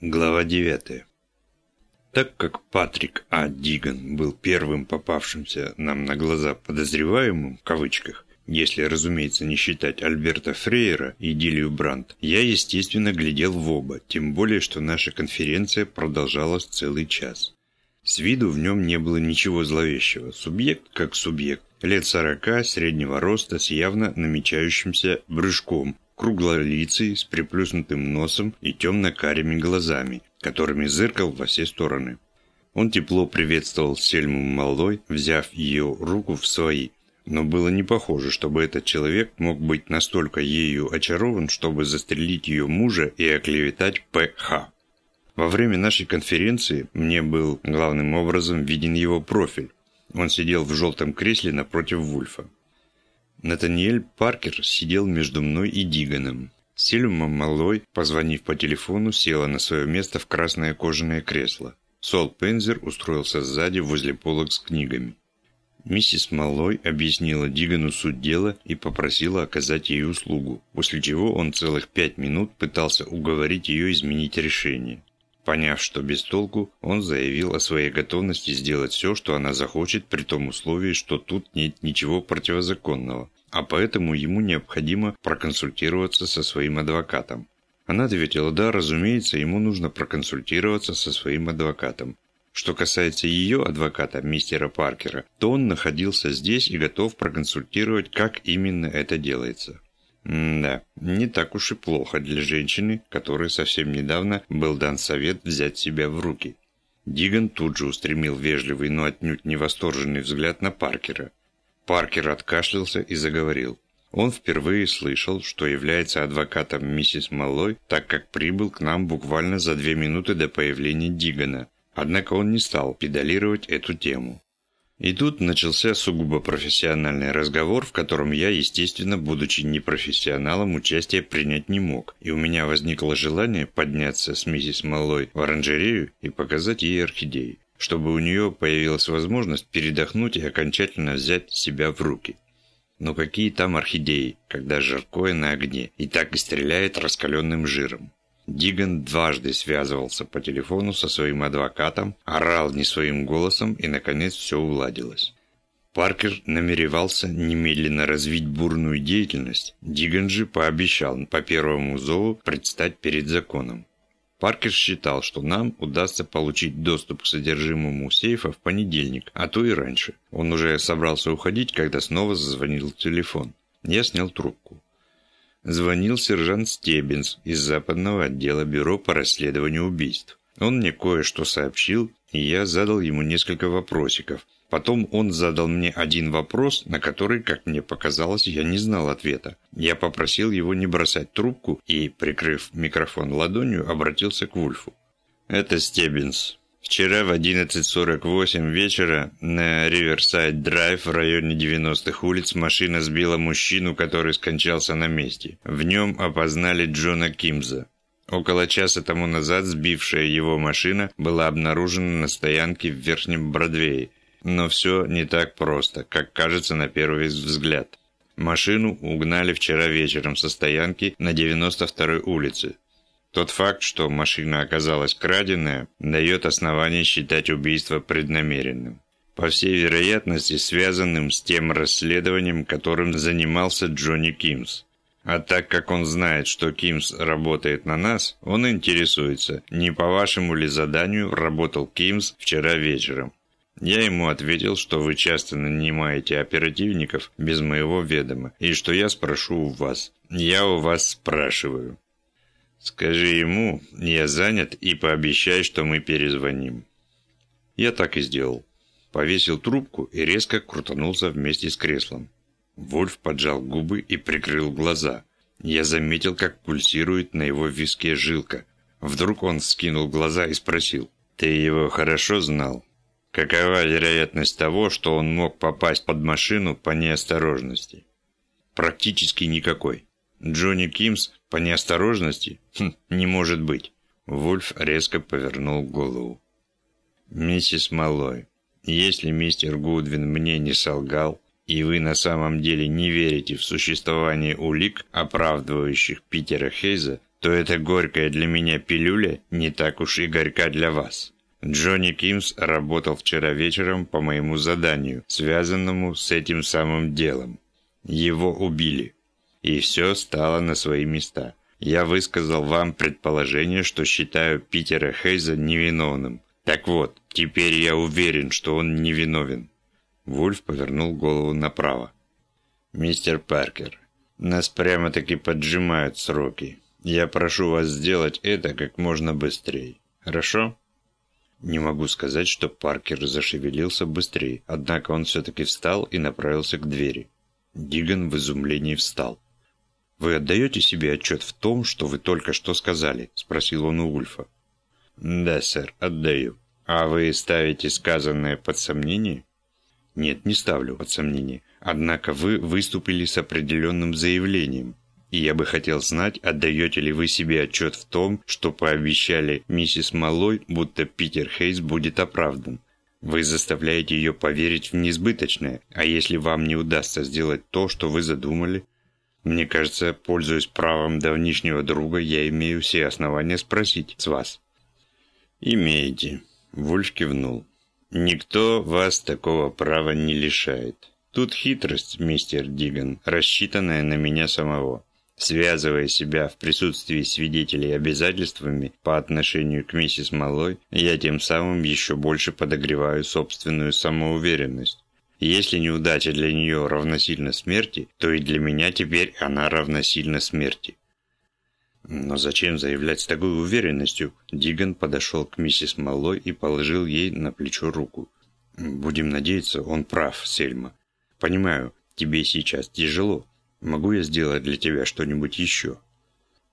Глава 9. Так как Патрик А. Диган был первым попавшимся нам на глаза подозреваемым, в кавычках, если, разумеется, не считать Альберта Фрейера и Дилию Брандт, я, естественно, глядел в оба, тем более, что наша конференция продолжалась целый час. С виду в нем не было ничего зловещего. Субъект как субъект, лет сорока, среднего роста, с явно намечающимся брюшком, круглолицый, с приплюснутым носом и темно-карими глазами, которыми зыркал во все стороны. Он тепло приветствовал Сельму Малой, взяв ее руку в свои, но было не похоже, чтобы этот человек мог быть настолько ею очарован, чтобы застрелить ее мужа и оклеветать П.Х. Во время нашей конференции мне был главным образом виден его профиль. Он сидел в желтом кресле напротив Вульфа. Натаниэль Паркер сидел между мной и Диганом. Сильма Малой, позвонив по телефону, села на свое место в красное кожаное кресло. Сол Пензер устроился сзади возле полок с книгами. Миссис Малой объяснила Дигану суть дела и попросила оказать ей услугу, после чего он целых пять минут пытался уговорить ее изменить решение. Поняв, что без толку, он заявил о своей готовности сделать все, что она захочет, при том условии, что тут нет ничего противозаконного, а поэтому ему необходимо проконсультироваться со своим адвокатом. Она ответила, да, разумеется, ему нужно проконсультироваться со своим адвокатом. Что касается ее адвоката, мистера Паркера, то он находился здесь и готов проконсультировать, как именно это делается. М-да, не так уж и плохо для женщины, которой совсем недавно был дан совет взять себя в руки. Диган тут же устремил вежливый, но отнюдь не восторженный взгляд на Паркера. Паркер откашлялся и заговорил. Он впервые слышал, что является адвокатом миссис Маллой, так как прибыл к нам буквально за две минуты до появления Дигана. Однако он не стал педалировать эту тему. И тут начался сугубо профессиональный разговор, в котором я, естественно, будучи непрофессионалом, участие принять не мог, и у меня возникло желание подняться с миссис Малой в оранжерею и показать ей орхидеи, чтобы у нее появилась возможность передохнуть и окончательно взять себя в руки. Но какие там орхидеи, когда жаркое на огне и так и стреляет раскаленным жиром. Диган дважды связывался по телефону со своим адвокатом, орал не своим голосом и, наконец, все уладилось. Паркер намеревался немедленно развить бурную деятельность, Диган же пообещал по первому зову предстать перед законом. Паркер считал, что нам удастся получить доступ к содержимому сейфа в понедельник, а то и раньше. Он уже собрался уходить, когда снова зазвонил телефон. Я снял трубку звонил сержант Стебенс из западного отдела бюро по расследованию убийств. Он мне кое-что сообщил, и я задал ему несколько вопросиков. Потом он задал мне один вопрос, на который, как мне показалось, я не знал ответа. Я попросил его не бросать трубку и, прикрыв микрофон ладонью, обратился к Вульфу. «Это Стебенс. Вчера в 11.48 вечера на Риверсайд Драйв в районе 90-х улиц машина сбила мужчину, который скончался на месте. В нем опознали Джона Кимза. Около часа тому назад сбившая его машина была обнаружена на стоянке в Верхнем Бродвее. Но все не так просто, как кажется на первый взгляд. Машину угнали вчера вечером со стоянки на 92-й улице. Тот факт, что машина оказалась краденая, дает основание считать убийство преднамеренным. По всей вероятности, связанным с тем расследованием, которым занимался Джонни Кимс. А так как он знает, что Кимс работает на нас, он интересуется, не по вашему ли заданию работал Кимс вчера вечером. Я ему ответил, что вы часто нанимаете оперативников без моего ведома, и что я спрошу у вас. Я у вас спрашиваю. Скажи ему, я занят, и пообещай, что мы перезвоним. Я так и сделал. Повесил трубку и резко крутанулся вместе с креслом. Вольф поджал губы и прикрыл глаза. Я заметил, как пульсирует на его виске жилка. Вдруг он скинул глаза и спросил. «Ты его хорошо знал? Какова вероятность того, что он мог попасть под машину по неосторожности?» «Практически никакой. Джонни Кимс по неосторожности? Хм, не может быть. Вульф резко повернул голову. Миссис Малой, если мистер Гудвин мне не солгал, и вы на самом деле не верите в существование улик, оправдывающих Питера Хейза, то эта горькая для меня пилюля не так уж и горька для вас. Джонни Кимс работал вчера вечером по моему заданию, связанному с этим самым делом. Его убили. И все стало на свои места. Я высказал вам предположение, что считаю Питера Хейза невиновным. Так вот, теперь я уверен, что он невиновен. Вульф повернул голову направо. «Мистер Паркер, нас прямо-таки поджимают сроки. Я прошу вас сделать это как можно быстрее. Хорошо?» Не могу сказать, что Паркер зашевелился быстрее, однако он все-таки встал и направился к двери. Диган в изумлении встал. «Вы отдаете себе отчет в том, что вы только что сказали?» – спросил он у Ульфа. «Да, сэр, отдаю. А вы ставите сказанное под сомнение?» «Нет, не ставлю под сомнение. Однако вы выступили с определенным заявлением, и я бы хотел знать, отдаете ли вы себе отчет в том, что пообещали миссис Малой, будто Питер Хейс будет оправдан. Вы заставляете ее поверить в несбыточное, а если вам не удастся сделать то, что вы задумали, мне кажется, пользуясь правом давнишнего друга, я имею все основания спросить с вас. Имеете. Вульф кивнул. Никто вас такого права не лишает. Тут хитрость, мистер Диган, рассчитанная на меня самого связывая себя в присутствии свидетелей обязательствами по отношению к миссис Малой, я тем самым еще больше подогреваю собственную самоуверенность. Если неудача для нее равносильна смерти, то и для меня теперь она равносильна смерти. Но зачем заявлять с такой уверенностью? Диган подошел к миссис Малой и положил ей на плечо руку. Будем надеяться, он прав, Сельма. Понимаю, тебе сейчас тяжело, Могу я сделать для тебя что-нибудь еще?»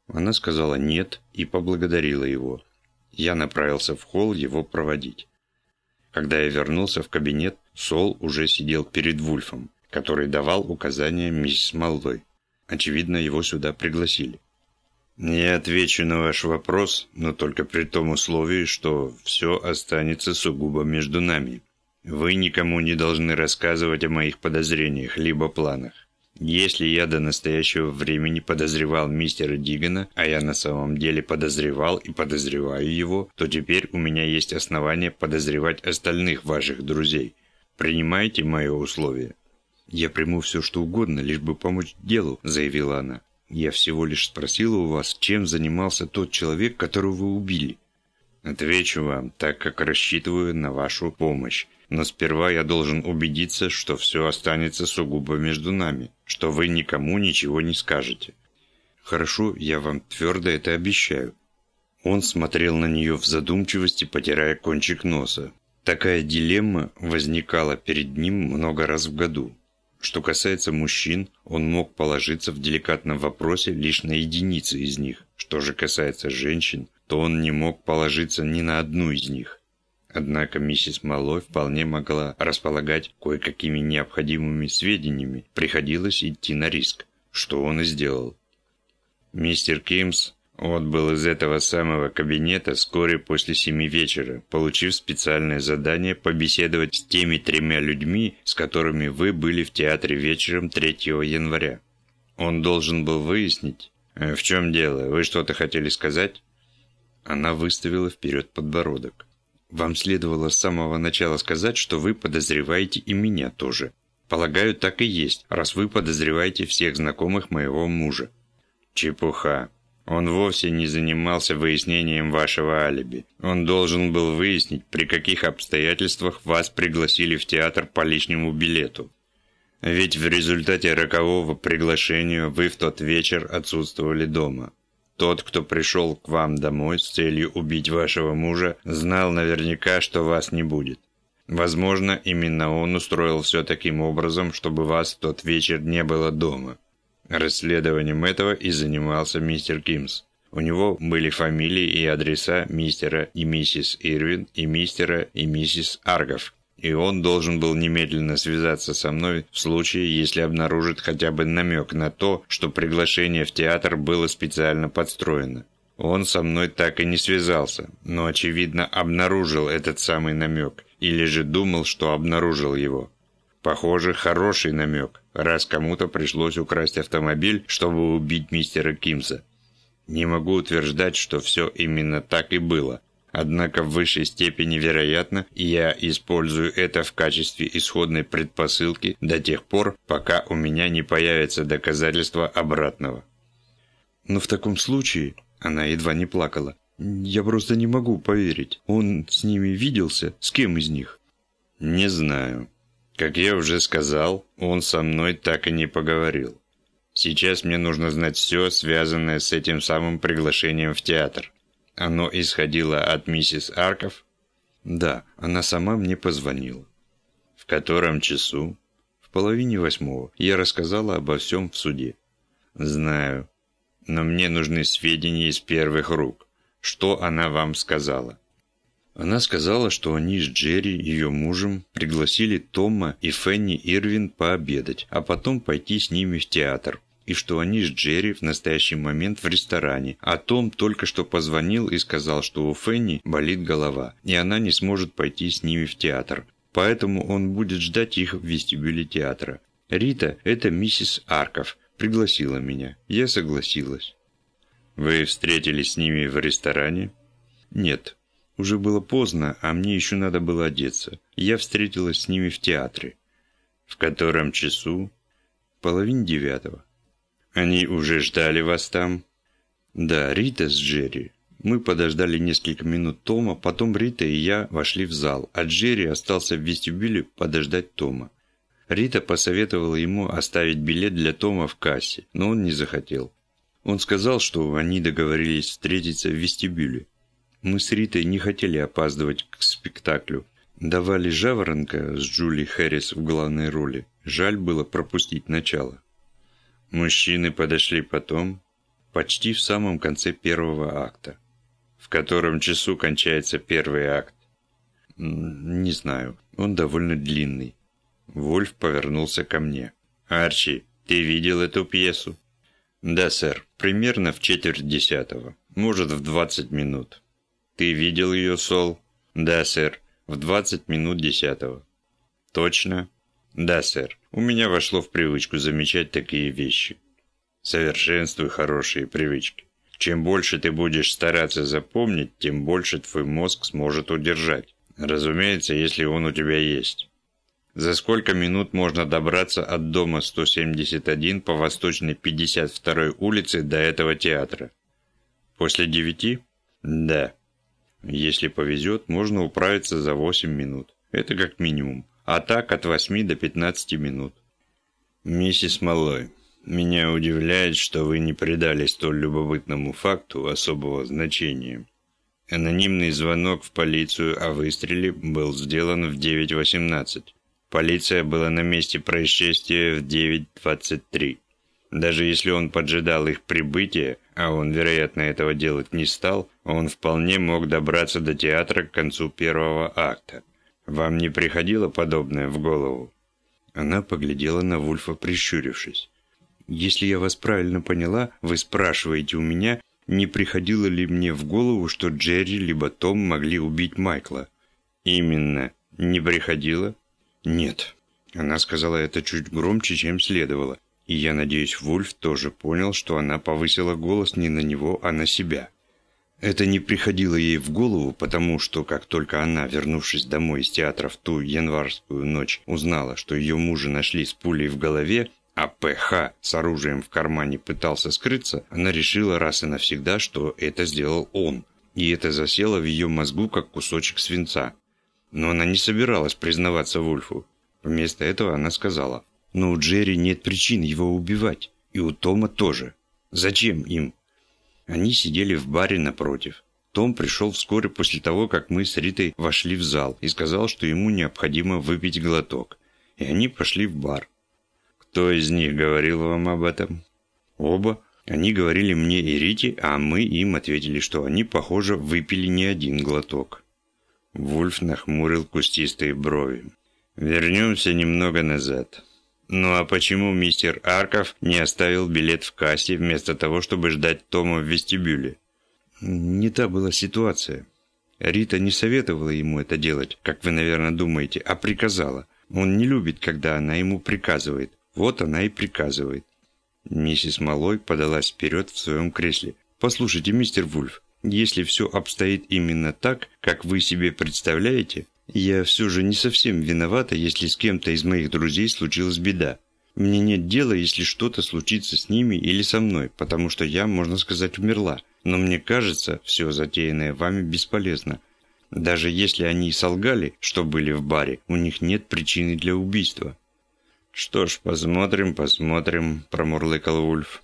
Она сказала «нет» и поблагодарила его. Я направился в холл его проводить. Когда я вернулся в кабинет, Сол уже сидел перед Вульфом, который давал указания миссис Маллой. Очевидно, его сюда пригласили. «Я отвечу на ваш вопрос, но только при том условии, что все останется сугубо между нами. Вы никому не должны рассказывать о моих подозрениях либо планах. Если я до настоящего времени подозревал мистера Дигана, а я на самом деле подозревал и подозреваю его, то теперь у меня есть основания подозревать остальных ваших друзей. Принимаете мое условие?» «Я приму все, что угодно, лишь бы помочь делу», – заявила она. «Я всего лишь спросила у вас, чем занимался тот человек, которого вы убили». «Отвечу вам, так как рассчитываю на вашу помощь. Но сперва я должен убедиться, что все останется сугубо между нами, что вы никому ничего не скажете. Хорошо, я вам твердо это обещаю. Он смотрел на нее в задумчивости, потирая кончик носа. Такая дилемма возникала перед ним много раз в году. Что касается мужчин, он мог положиться в деликатном вопросе лишь на единицы из них. Что же касается женщин, то он не мог положиться ни на одну из них. Однако миссис Малой вполне могла располагать кое-какими необходимыми сведениями, приходилось идти на риск, что он и сделал. Мистер Кимс отбыл из этого самого кабинета вскоре после семи вечера, получив специальное задание побеседовать с теми тремя людьми, с которыми вы были в театре вечером 3 января. Он должен был выяснить, «Э, в чем дело, вы что-то хотели сказать? Она выставила вперед подбородок. Вам следовало с самого начала сказать, что вы подозреваете и меня тоже. Полагаю, так и есть, раз вы подозреваете всех знакомых моего мужа. Чепуха. Он вовсе не занимался выяснением вашего алиби. Он должен был выяснить, при каких обстоятельствах вас пригласили в театр по лишнему билету. Ведь в результате рокового приглашения вы в тот вечер отсутствовали дома. Тот, кто пришел к вам домой с целью убить вашего мужа, знал наверняка, что вас не будет. Возможно, именно он устроил все таким образом, чтобы вас в тот вечер не было дома. Расследованием этого и занимался мистер Кимс. У него были фамилии и адреса мистера и миссис Ирвин и мистера и миссис Аргов, и он должен был немедленно связаться со мной в случае, если обнаружит хотя бы намек на то, что приглашение в театр было специально подстроено. Он со мной так и не связался, но, очевидно, обнаружил этот самый намек, или же думал, что обнаружил его. Похоже, хороший намек, раз кому-то пришлось украсть автомобиль, чтобы убить мистера Кимса. Не могу утверждать, что все именно так и было. Однако в высшей степени вероятно, и я использую это в качестве исходной предпосылки до тех пор, пока у меня не появится доказательства обратного. Но в таком случае, она едва не плакала, я просто не могу поверить. Он с ними виделся? С кем из них? Не знаю. Как я уже сказал, он со мной так и не поговорил. Сейчас мне нужно знать все, связанное с этим самым приглашением в театр. Оно исходило от миссис Арков? Да, она сама мне позвонила. В котором часу? В половине восьмого. Я рассказала обо всем в суде. Знаю. Но мне нужны сведения из первых рук. Что она вам сказала? Она сказала, что они с Джерри, ее мужем, пригласили Тома и Фенни Ирвин пообедать, а потом пойти с ними в театр и что они с Джерри в настоящий момент в ресторане, а Том только что позвонил и сказал, что у Фенни болит голова, и она не сможет пойти с ними в театр, поэтому он будет ждать их в вестибюле театра. Рита – это миссис Арков, пригласила меня, я согласилась. Вы встретились с ними в ресторане? Нет, уже было поздно, а мне еще надо было одеться. Я встретилась с ними в театре. В котором часу? Половине девятого. Они уже ждали вас там? Да, Рита с Джерри. Мы подождали несколько минут Тома, потом Рита и я вошли в зал, а Джерри остался в вестибюле подождать Тома. Рита посоветовала ему оставить билет для Тома в кассе, но он не захотел. Он сказал, что они договорились встретиться в вестибюле. Мы с Ритой не хотели опаздывать к спектаклю. Давали «Жаворонка» с Джули Хэррис в главной роли. Жаль было пропустить начало. Мужчины подошли потом, почти в самом конце первого акта. В котором часу кончается первый акт? Не знаю, он довольно длинный. Вольф повернулся ко мне. «Арчи, ты видел эту пьесу?» «Да, сэр, примерно в четверть десятого, может, в двадцать минут». «Ты видел ее, Сол?» «Да, сэр, в двадцать минут десятого». «Точно?» Да, сэр. У меня вошло в привычку замечать такие вещи. Совершенствуй хорошие привычки. Чем больше ты будешь стараться запомнить, тем больше твой мозг сможет удержать. Разумеется, если он у тебя есть. За сколько минут можно добраться от дома 171 по восточной 52 улице до этого театра? После девяти? Да. Если повезет, можно управиться за 8 минут. Это как минимум а так от 8 до 15 минут. Миссис Малой, меня удивляет, что вы не придали столь любопытному факту особого значения. Анонимный звонок в полицию о выстреле был сделан в 9.18. Полиция была на месте происшествия в 9.23. Даже если он поджидал их прибытия, а он, вероятно, этого делать не стал, он вполне мог добраться до театра к концу первого акта. Вам не приходило подобное в голову?» Она поглядела на Вульфа, прищурившись. «Если я вас правильно поняла, вы спрашиваете у меня, не приходило ли мне в голову, что Джерри либо Том могли убить Майкла?» «Именно. Не приходило?» «Нет». Она сказала это чуть громче, чем следовало. И я надеюсь, Вульф тоже понял, что она повысила голос не на него, а на себя. Это не приходило ей в голову, потому что, как только она, вернувшись домой из театра в ту январскую ночь, узнала, что ее мужа нашли с пулей в голове, а ПХ с оружием в кармане пытался скрыться, она решила раз и навсегда, что это сделал он. И это засело в ее мозгу, как кусочек свинца. Но она не собиралась признаваться Вульфу. Вместо этого она сказала, «Но у Джерри нет причин его убивать, и у Тома тоже. Зачем им?» Они сидели в баре напротив. Том пришел вскоре после того, как мы с Ритой вошли в зал и сказал, что ему необходимо выпить глоток. И они пошли в бар. «Кто из них говорил вам об этом?» «Оба. Они говорили мне и Рите, а мы им ответили, что они, похоже, выпили не один глоток». Вульф нахмурил кустистые брови. «Вернемся немного назад. Ну а почему мистер Арков не оставил билет в кассе вместо того, чтобы ждать Тома в вестибюле? Не та была ситуация. Рита не советовала ему это делать, как вы, наверное, думаете, а приказала. Он не любит, когда она ему приказывает. Вот она и приказывает. Миссис Малой подалась вперед в своем кресле. Послушайте, мистер Вульф, если все обстоит именно так, как вы себе представляете, я все же не совсем виновата, если с кем-то из моих друзей случилась беда. Мне нет дела, если что-то случится с ними или со мной, потому что я, можно сказать, умерла. Но мне кажется, все затеянное вами бесполезно. Даже если они и солгали, что были в баре, у них нет причины для убийства. «Что ж, посмотрим, посмотрим», – промурлыкал Вульф.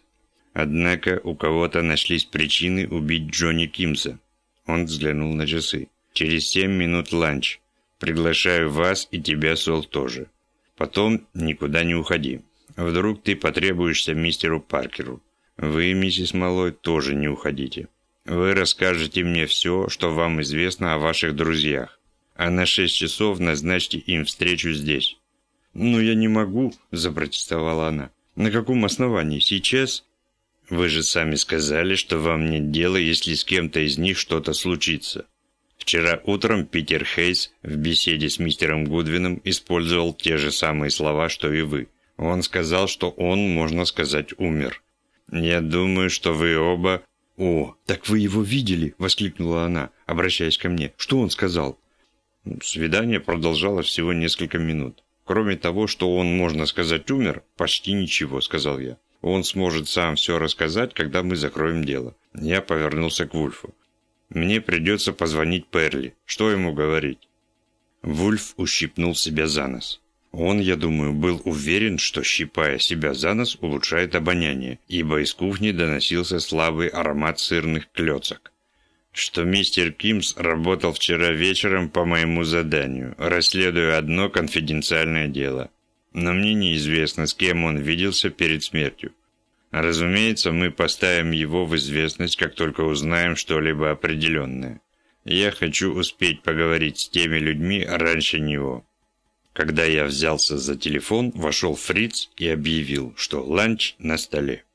Однако у кого-то нашлись причины убить Джонни Кимса. Он взглянул на часы. «Через семь минут ланч. Приглашаю вас и тебя, Сол, тоже. Потом никуда не уходи. Вдруг ты потребуешься мистеру Паркеру. Вы, миссис Малой, тоже не уходите. Вы расскажете мне все, что вам известно о ваших друзьях. А на шесть часов назначьте им встречу здесь». «Ну, я не могу», – запротестовала она. «На каком основании? Сейчас?» Вы же сами сказали, что вам нет дела, если с кем-то из них что-то случится. Вчера утром Питер Хейс в беседе с мистером Гудвином использовал те же самые слова, что и вы. Он сказал, что он, можно сказать, умер. Я думаю, что вы оба... «О, так вы его видели?» – воскликнула она, обращаясь ко мне. «Что он сказал?» Свидание продолжалось всего несколько минут. Кроме того, что он, можно сказать, умер, почти ничего, сказал я. Он сможет сам все рассказать, когда мы закроем дело. Я повернулся к Вульфу. Мне придется позвонить Перли. Что ему говорить? Вульф ущипнул себя за нос. Он, я думаю, был уверен, что, щипая себя за нос, улучшает обоняние, ибо из кухни доносился слабый аромат сырных клёцок. Что мистер Кимс работал вчера вечером по моему заданию, расследуя одно конфиденциальное дело но мне неизвестно, с кем он виделся перед смертью. Разумеется, мы поставим его в известность, как только узнаем что-либо определенное. Я хочу успеть поговорить с теми людьми раньше него. Когда я взялся за телефон, вошел Фриц и объявил, что ланч на столе.